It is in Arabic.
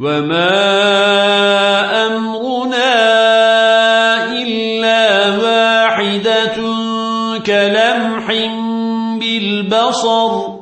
وما أمرنا إلا واحدة كلمح بالبصر